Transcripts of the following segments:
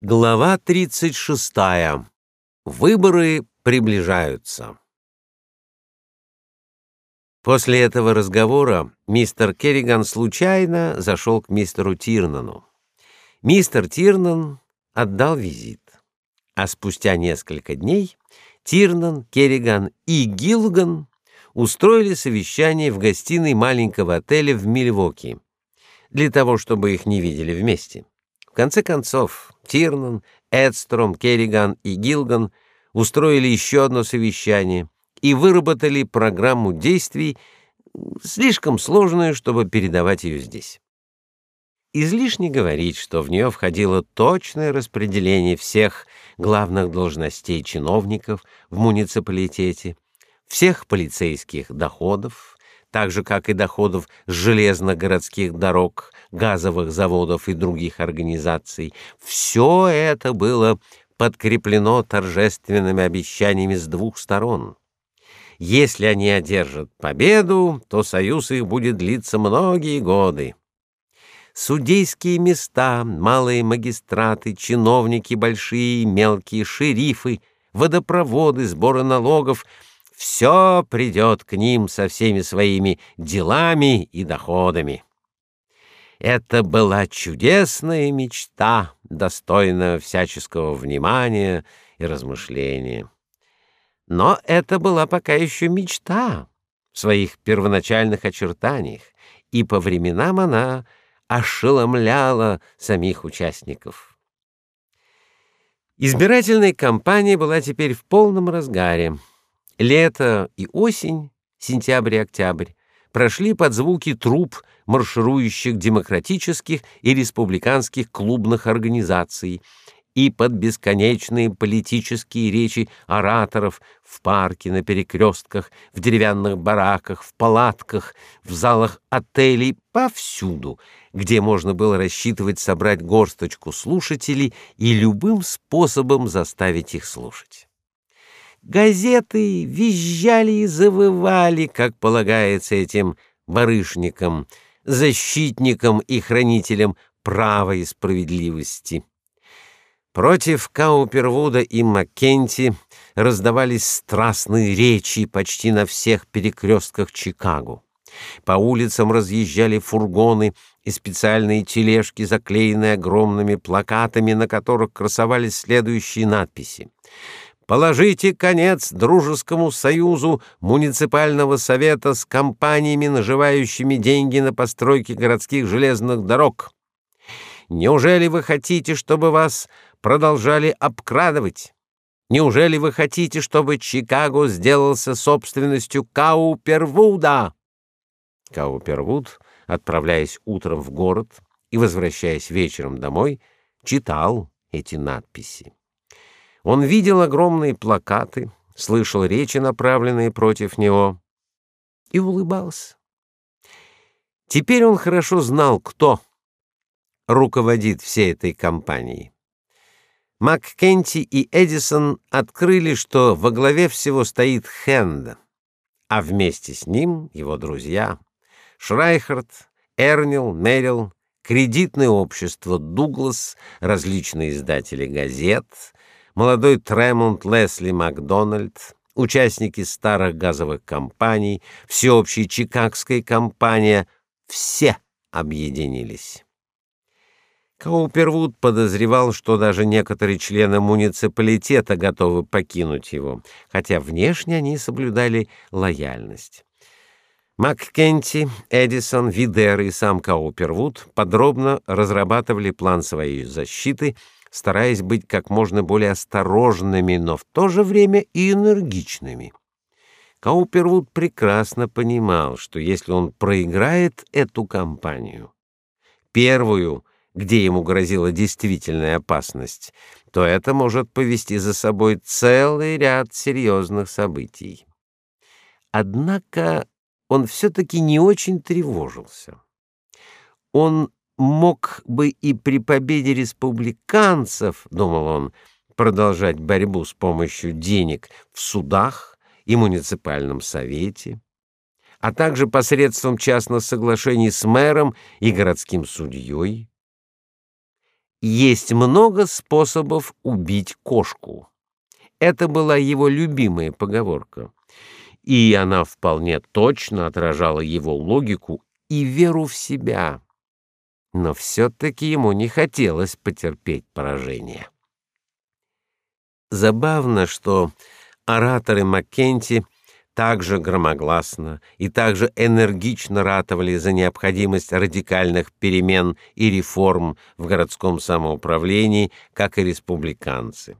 Глава 36. Выборы приближаются. После этого разговора мистер Керриган случайно зашел к мистеру Тирнану. Мистер Тирнан отдал визит, а спустя несколько дней Тирнан, Керриган и Гилган устроили совещание в гостиной маленького отеля в Милвоки для того, чтобы их не видели вместе конце концов, Тирнан, Эдстром, Керриган и Гилган устроили еще одно совещание и выработали программу действий, слишком сложную, чтобы передавать ее здесь. Излишне говорить, что в нее входило точное распределение всех главных должностей чиновников в муниципалитете, всех полицейских доходов, так же как и доходов с железногородских дорог, газовых заводов и других организаций. Все это было подкреплено торжественными обещаниями с двух сторон. Если они одержат победу, то союз их будет длиться многие годы. Судейские места, малые магистраты, чиновники большие и мелкие, шерифы, водопроводы, сборы налогов — все придет к ним со всеми своими делами и доходами. Это была чудесная мечта, достойная всяческого внимания и размышления. Но это была пока еще мечта в своих первоначальных очертаниях, и по временам она ошеломляла самих участников. Избирательная кампания была теперь в полном разгаре. Лето и осень, сентябрь и октябрь, прошли под звуки труб марширующих демократических и республиканских клубных организаций и под бесконечные политические речи ораторов в парке, на перекрестках, в деревянных бараках, в палатках, в залах отелей, повсюду, где можно было рассчитывать собрать горсточку слушателей и любым способом заставить их слушать. Газеты визжали и завывали, как полагается этим барышникам, защитникам и хранителям права и справедливости. Против Каупервуда и Маккенти раздавались страстные речи почти на всех перекрестках Чикаго. По улицам разъезжали фургоны и специальные тележки, заклеенные огромными плакатами, на которых красовались следующие надписи: Положите конец дружескому союзу муниципального совета с компаниями, наживающими деньги на постройки городских железных дорог. Неужели вы хотите, чтобы вас продолжали обкрадывать? Неужели вы хотите, чтобы Чикаго сделался собственностью Каупервуда? Каупервуд, отправляясь утром в город и возвращаясь вечером домой, читал эти надписи. Он видел огромные плакаты, слышал речи, направленные против него, и улыбался. Теперь он хорошо знал, кто руководит всей этой кампанией. Маккенти и Эдисон открыли, что во главе всего стоит Хенд, а вместе с ним его друзья Шрайхард, Эрнил, Мерил, кредитное общество Дуглас, различные издатели газет, молодой Тремонт Лесли Макдональд, участники старых газовых компаний, всеобщая чикагская компания все объединились. Каупервуд подозревал, что даже некоторые члены муниципалитета готовы покинуть его, хотя внешне они соблюдали лояльность. Маккенти, Эдисон, Видер и сам Каупервуд подробно разрабатывали план своей защиты — стараясь быть как можно более осторожными, но в то же время и энергичными. Каупервуд прекрасно понимал, что если он проиграет эту кампанию, первую, где ему грозила действительная опасность, то это может повести за собой целый ряд серьезных событий. Однако он все таки не очень тревожился. Он мог бы и при победе республиканцев, думал он, продолжать борьбу с помощью денег в судах и муниципальном совете, а также посредством частных соглашений с мэром и городским судьей. Есть много способов убить кошку. Это была его любимая поговорка. И она вполне точно отражала его логику и веру в себя. Но все таки ему не хотелось потерпеть поражение. Забавно, что ораторы Маккенти также громогласно и также энергично ратовали за необходимость радикальных перемен и реформ в городском самоуправлении, как и республиканцы.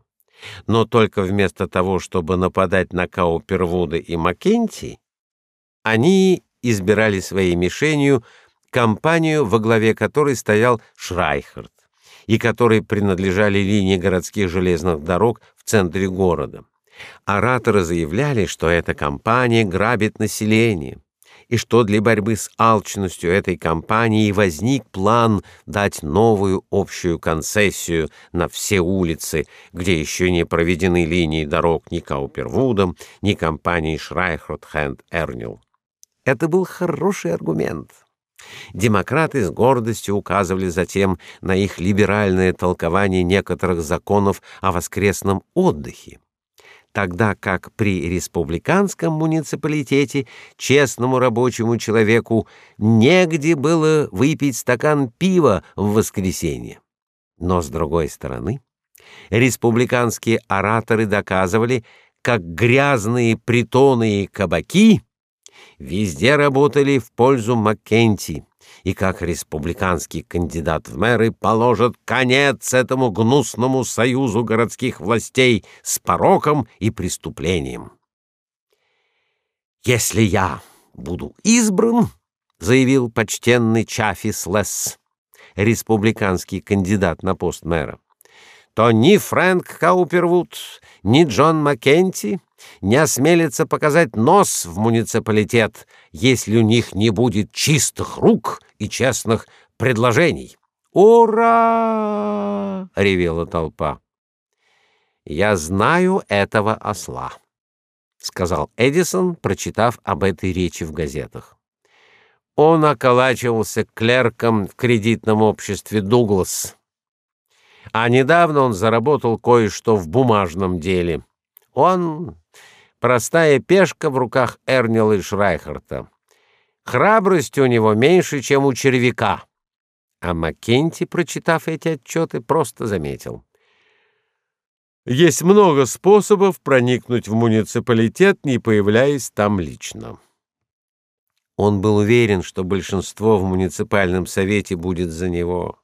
Но только вместо того, чтобы нападать на Каупервуда и Маккенти, они избирали своей мишенью компанию, во главе которой стоял Шрайхерт, и которой принадлежали линии городских железных дорог в центре города. Ораторы заявляли, что эта компания грабит население, и что для борьбы с алчностью этой компании возник план дать новую общую концессию на все улицы, где еще не проведены линии дорог ни Каупервудом, ни компанией Шрайхрот Хэнд Эрнил. Это был хороший аргумент. Демократы с гордостью указывали затем на их либеральное толкование некоторых законов о воскресном отдыхе тогда как при республиканском муниципалитете честному рабочему человеку негде было выпить стакан пива в воскресенье. Но с другой стороны, республиканские ораторы доказывали, как грязные притоны и кабаки везде работали в пользу Маккенти и как республиканский кандидат в мэры положит конец этому гнусному союзу городских властей с пороком и преступлением. Если я буду избран, заявил почтенный Чафис Лесс, республиканский кандидат на пост мэра, то ни Фрэнк Каупервуд, ни Джон Маккенти не осмелятся показать нос в муниципалитет, если у них не будет чистых рук и честных предложений. «Ура!» — ревела толпа. «Я знаю этого осла», — сказал Эдисон, прочитав об этой речи в газетах. Он околачивался клерком в кредитном обществе «Дуглас». А недавно он заработал кое-что в бумажном деле. Он простая пешка в руках Эрнила и Шрайхерта. Храбрости у него меньше, чем у червяка. А Маккенти, прочитав эти отчеты, просто заметил: есть много способов проникнуть в муниципалитет, не появляясь там лично. Он был уверен, что большинство в муниципальном совете будет за него.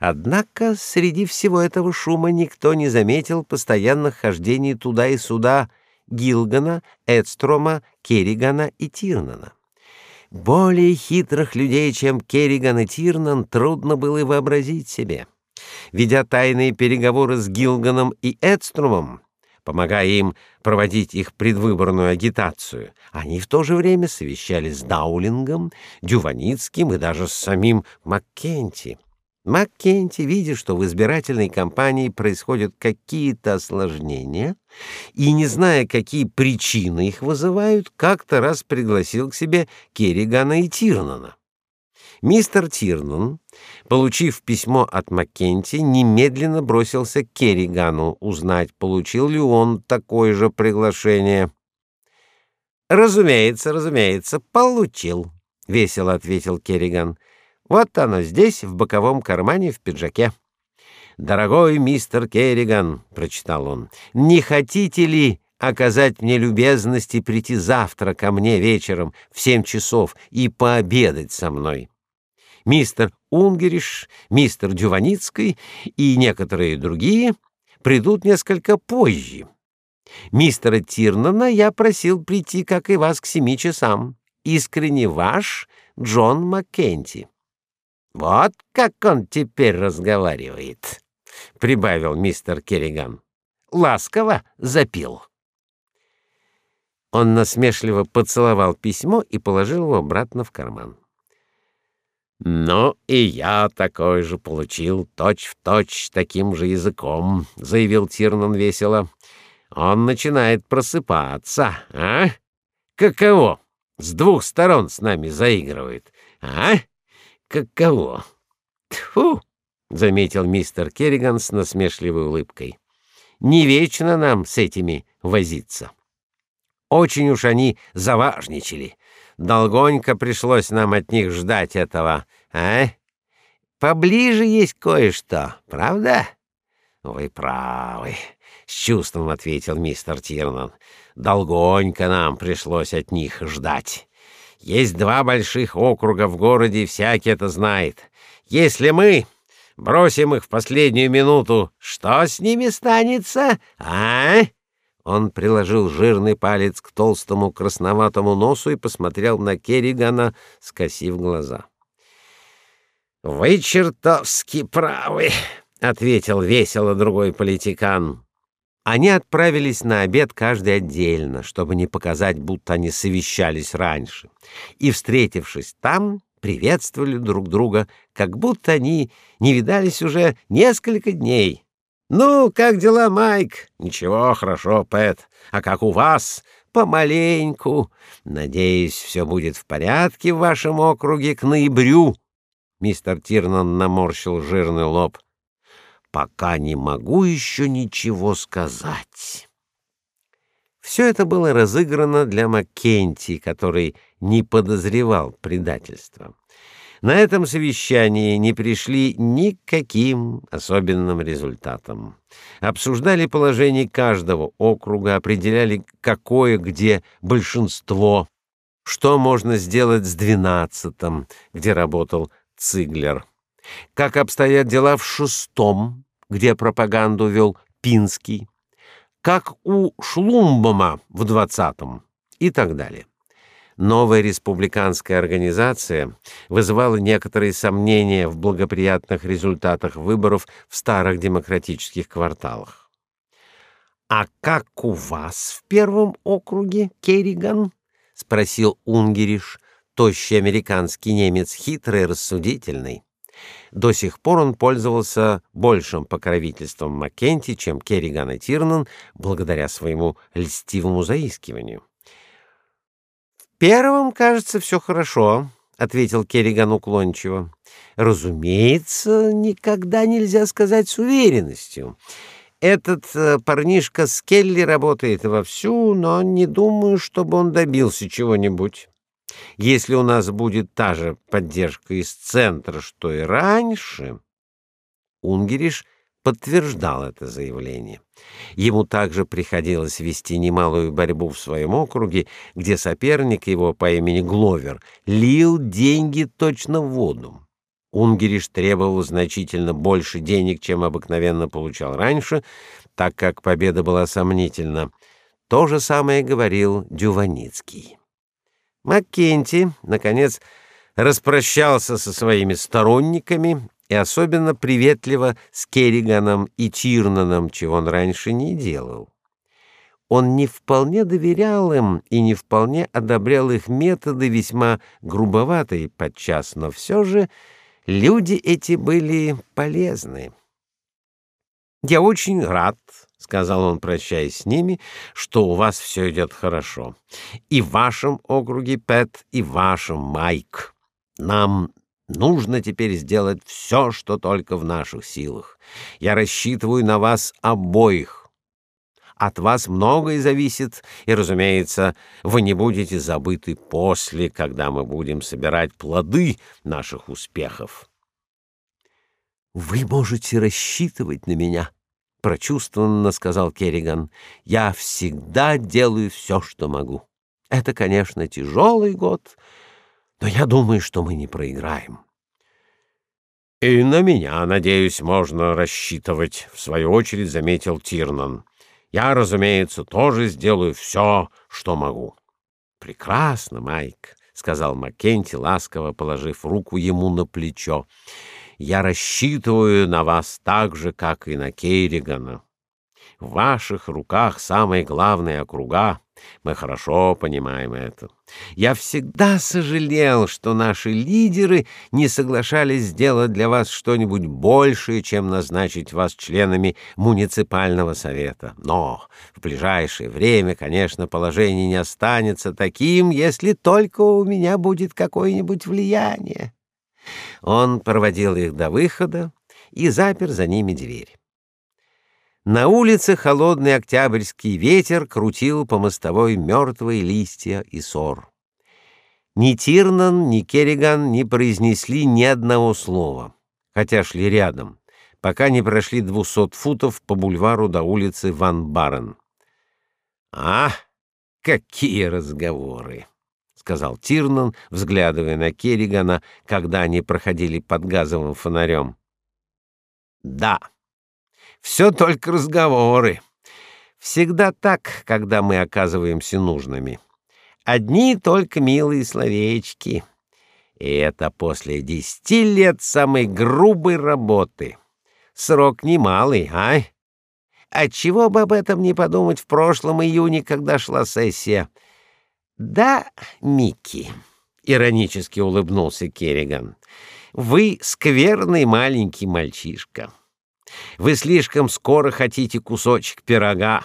Однако среди всего этого шума никто не заметил постоянных хождений туда и сюда Гилгана, Эдстрома, Керригана и Тирнана. Более хитрых людей, чем Керриган и Тирнан, трудно было вообразить себе. Ведя тайные переговоры с Гилганом и Эдстромом, помогая им проводить их предвыборную агитацию, они в то же время совещались с Даулингом, Дюваницким и даже с самим Маккенти. Маккенти, видя, что в избирательной кампании происходят какие-то осложнения, и не зная, какие причины их вызывают, как-то раз пригласил к себе Керригана и Тирнана. Мистер Тирнан, получив письмо от Маккенти, немедленно бросился к Керригану узнать, получил ли он такое же приглашение. «Разумеется, разумеется, получил», — весело ответил Керриган. Вот оно здесь, в боковом кармане в пиджаке. Дорогой мистер Керриган, прочитал он. Не хотите ли оказать мне любезность и прийти завтра ко мне вечером в семь часов и пообедать со мной? Мистер Унгериш, мистер Дюваницкий и некоторые другие придут несколько позже. Мистера Тирнана я просил прийти, как и вас, к семи часам. Искренне ваш Джон Маккенти. Вот как он теперь разговаривает, прибавил мистер Керриган. Ласково запил. Он насмешливо поцеловал письмо и положил его обратно в карман. «Ну, и я такой же получил, точь-в-точь, точь, таким же языком», — заявил Тирнан весело. «Он начинает просыпаться, а? Каково? С двух сторон с нами заигрывает, а?» Каково? Тьфу! заметил мистер Керриган с насмешливой улыбкой. Не вечно нам с этими возиться. Очень уж они заважничали. Долгонько пришлось нам от них ждать этого, а? Поближе есть кое-что, правда? Вы правы, с чувством ответил мистер Тирнан. Долгонько нам пришлось от них ждать. Есть два больших округа в городе, всякий это знает. Если мы бросим их в последнюю минуту, что с ними станется, а? Он приложил жирный палец к толстому красноватому носу и посмотрел на Керригана, скосив глаза. Вы чертовски правы, ответил весело другой политикан. Они отправились на обед каждый отдельно, чтобы не показать, будто они совещались раньше. И встретившись там, приветствовали друг друга, как будто они не видались уже несколько дней. Ну, как дела, Майк? Ничего, хорошо, Пэт. А как у вас? Помаленьку. Надеюсь, все будет в порядке в вашем округе к ноябрю. Мистер Тирнан наморщил жирный лоб пока не могу еще ничего сказать. Все это было разыграно для Маккенти, который не подозревал предательства. На этом совещании не пришли ни к каким особенным результатам. Обсуждали положение каждого округа, определяли, какое где большинство, что можно сделать с двенадцатым, где работал Циглер. Как обстоят дела в шестом, где пропаганду вел Пинский, как у Шлумбома в 20-м и так далее. Новая республиканская организация вызывала некоторые сомнения в благоприятных результатах выборов в старых демократических кварталах. А как у вас в первом округе, Керриган? спросил Унгериш, тощий американский немец, хитрый и рассудительный. До сих пор он пользовался большим покровительством Маккенти, чем Керриган и Тирнан, благодаря своему льстивому заискиванию. «В первом, кажется, все хорошо», — ответил Керриган уклончиво. «Разумеется, никогда нельзя сказать с уверенностью. Этот э, парнишка Скелли работает вовсю, но не думаю, чтобы он добился чего-нибудь». Если у нас будет та же поддержка из центра, что и раньше, Унгериш подтверждал это заявление. Ему также приходилось вести немалую борьбу в своем округе, где соперник его по имени Гловер лил деньги точно в воду. Унгериш требовал значительно больше денег, чем обыкновенно получал раньше, так как победа была сомнительна. То же самое говорил Дюваницкий. Маккенти, наконец, распрощался со своими сторонниками и особенно приветливо с Керриганом и Тирнаном, чего он раньше не делал. Он не вполне доверял им и не вполне одобрял их методы, весьма грубоватые подчас, но все же люди эти были полезны. Я очень рад, сказал он, прощаясь с ними, что у вас все идет хорошо. И в вашем округе Пэт, и в вашем Майк. Нам нужно теперь сделать все, что только в наших силах. Я рассчитываю на вас обоих. От вас многое зависит, и, разумеется, вы не будете забыты после, когда мы будем собирать плоды наших успехов. Вы можете рассчитывать на меня, прочувствованно сказал Керриган. Я всегда делаю все, что могу. Это, конечно, тяжелый год, но я думаю, что мы не проиграем. И на меня, надеюсь, можно рассчитывать, в свою очередь заметил Тирнан. Я, разумеется, тоже сделаю все, что могу. Прекрасно, Майк, сказал Маккенти, ласково положив руку ему на плечо я рассчитываю на вас так же, как и на Кейригана. В ваших руках самые главные округа. Мы хорошо понимаем это. Я всегда сожалел, что наши лидеры не соглашались сделать для вас что-нибудь большее, чем назначить вас членами муниципального совета. Но в ближайшее время, конечно, положение не останется таким, если только у меня будет какое-нибудь влияние. Он проводил их до выхода и запер за ними дверь. На улице холодный октябрьский ветер крутил по мостовой мертвые листья и сор. Ни Тирнан, ни Керриган не произнесли ни одного слова, хотя шли рядом, пока не прошли двухсот футов по бульвару до улицы Ван Барен. «А, какие разговоры!» — сказал Тирнан, взглядывая на Керригана, когда они проходили под газовым фонарем. «Да, все только разговоры. Всегда так, когда мы оказываемся нужными. Одни только милые словечки. И это после десяти лет самой грубой работы. Срок немалый, а? Отчего бы об этом не подумать в прошлом июне, когда шла сессия? Да, Микки, иронически улыбнулся Керриган. Вы скверный маленький мальчишка. Вы слишком скоро хотите кусочек пирога.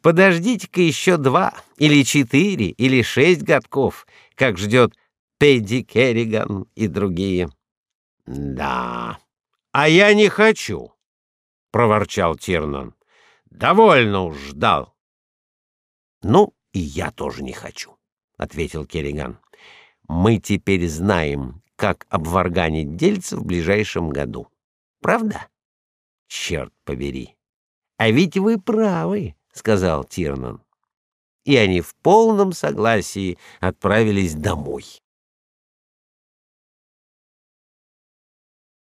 Подождите-ка еще два или четыре или шесть годков, как ждет Пэдди Керриган и другие. Да, а я не хочу, проворчал Тирнан. Довольно уж ждал. Ну, и я тоже не хочу, ответил Керриган. Мы теперь знаем, как обварганить дельца в ближайшем году. Правда? Черт побери. А ведь вы правы, сказал Тирнан. И они в полном согласии отправились домой.